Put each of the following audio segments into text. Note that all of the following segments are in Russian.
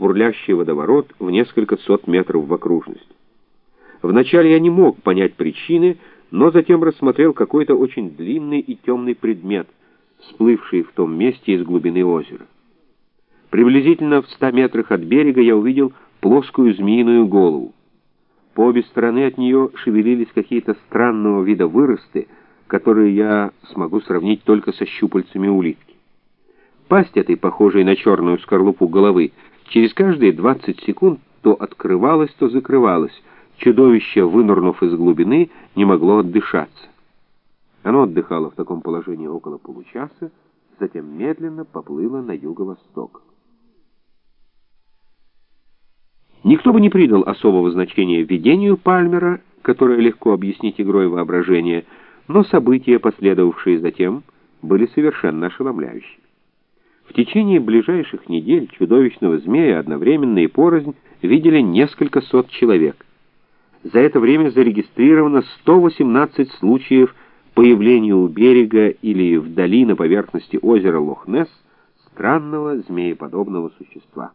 бурлящий водоворот в несколько сот метров в окружность. Вначале я не мог понять причины, но затем рассмотрел какой-то очень длинный и темный предмет, всплывший в том месте из глубины озера. Приблизительно в ста метрах от берега я увидел плоскую змеиную голову. По обе стороны от нее шевелились какие-то странного вида выросты, которые я смогу сравнить только со щупальцами улитки. Пасть этой, похожей на черную скорлупу головы, через каждые 20 секунд то открывалась, то закрывалась. Чудовище, вынырнув из глубины, не могло отдышаться. Оно отдыхало в таком положении около получаса, затем медленно поплыло на юго-восток. Никто бы не придал особого значения видению Пальмера, которое легко объяснить игрой воображения, но события, последовавшие затем, были совершенно ошеломляющими. В течение ближайших недель чудовищного змея одновременно и порознь видели несколько сот человек. За это время зарегистрировано 118 случаев появления у берега или вдали на поверхности озера Лохнесс странного змееподобного существа.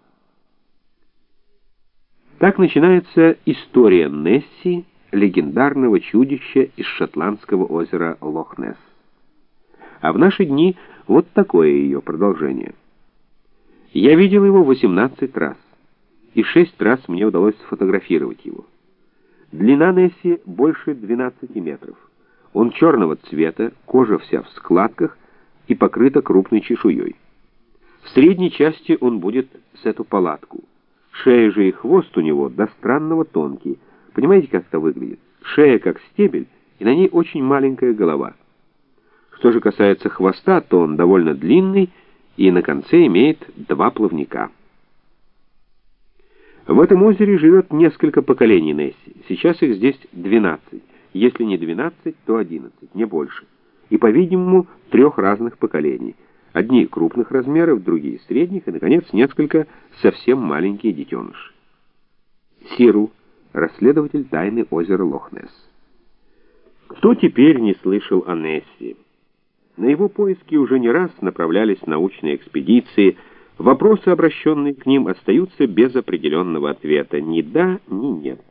Так начинается история Несси, легендарного чудища из шотландского озера Лохнесс. А в наши дни вот такое ее продолжение. Я видел его 18 раз, и 6 раз мне удалось сфотографировать его. Длина Несси больше 12 метров. Он черного цвета, кожа вся в складках и покрыта крупной чешуей. В средней части он будет с эту палатку. Шея же и хвост у него до странного тонкий. Понимаете, как это выглядит? Шея как стебель, и на ней очень маленькая голова. Что же касается хвоста, то он довольно длинный и на конце имеет два плавника. В этом озере живет несколько поколений Несси. Сейчас их здесь 12. Если не 12, то 11, не больше. И, по-видимому, трех разных поколений. Одни крупных размеров, другие средних, и, наконец, несколько совсем маленькие детеныши. Сиру, расследователь тайны озера Лохнесс. Кто теперь не слышал о Несси? На его поиски уже не раз направлялись научные экспедиции. Вопросы, обращенные к ним, остаются без определенного ответа. Ни да, ни нет.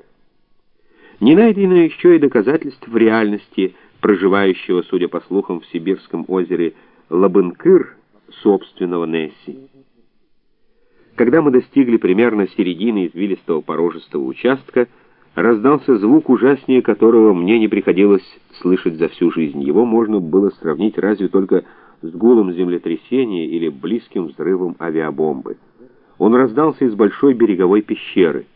Не найдено еще и доказательств реальности проживающего, судя по слухам, в Сибирском озере Лабынкыр собственного Несси. Когда мы достигли примерно середины извилистого порожистого участка, раздался звук, ужаснее которого мне не приходилось слышать за всю жизнь. Его можно было сравнить разве только с гулом землетрясения или близким взрывом авиабомбы. Он раздался из большой береговой пещеры.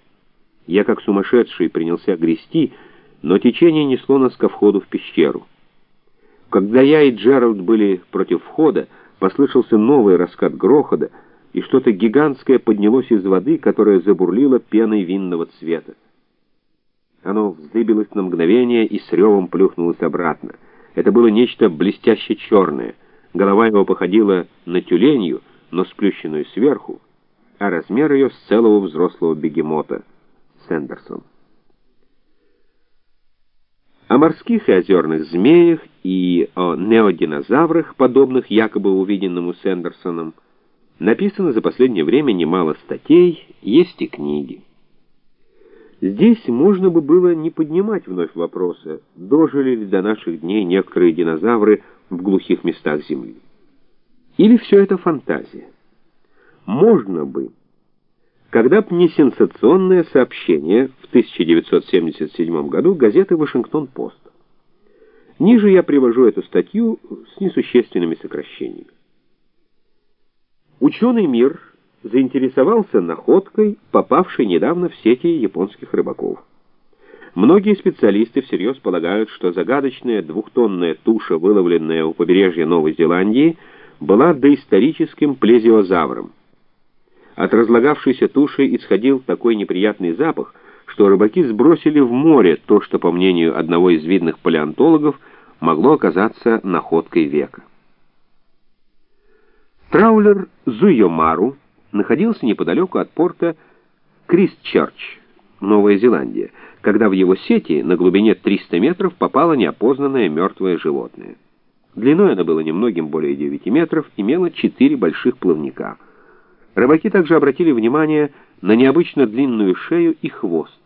Я, как сумасшедший, принялся грести, но течение несло нас ко входу в пещеру. Когда я и Джеральд были против входа, послышался новый раскат грохота, и что-то гигантское поднялось из воды, которая забурлила пеной винного цвета. Оно вздыбилось на мгновение и с ревом плюхнулось обратно. Это было нечто блестяще черное. Голова его походила на тюленью, но сплющенную сверху, а размер ее с целого взрослого бегемота — Сэндерсон. О морских и озерных змеях и о неодинозаврах, подобных якобы увиденному Сэндерсоном, написано за последнее время немало статей, есть и книги. Здесь можно бы было не поднимать вновь вопроса, дожили ли до наших дней некоторые динозавры в глухих местах Земли. Или все это фантазия? Можно бы, когда б не сенсационное сообщение в 1977 году газеты «Вашингтон-Пост». Ниже я привожу эту статью с несущественными сокращениями. Ученый мир заинтересовался находкой, попавшей недавно в сети японских рыбаков. Многие специалисты всерьез полагают, что загадочная двухтонная туша, выловленная у побережья Новой Зеландии, была доисторическим плезиозавром. От разлагавшейся туши исходил такой неприятный запах, что рыбаки сбросили в море то, что, по мнению одного из видных палеонтологов, могло оказаться находкой века. Траулер Зуйомару находился неподалеку от порта Кристчерч, Новая Зеландия, когда в его сети на глубине 300 метров попало неопознанное мертвое животное. Длиной оно было немногим более 9 метров, имело 4 больших плавника — Рыбаки также обратили внимание на необычно длинную шею и хвост.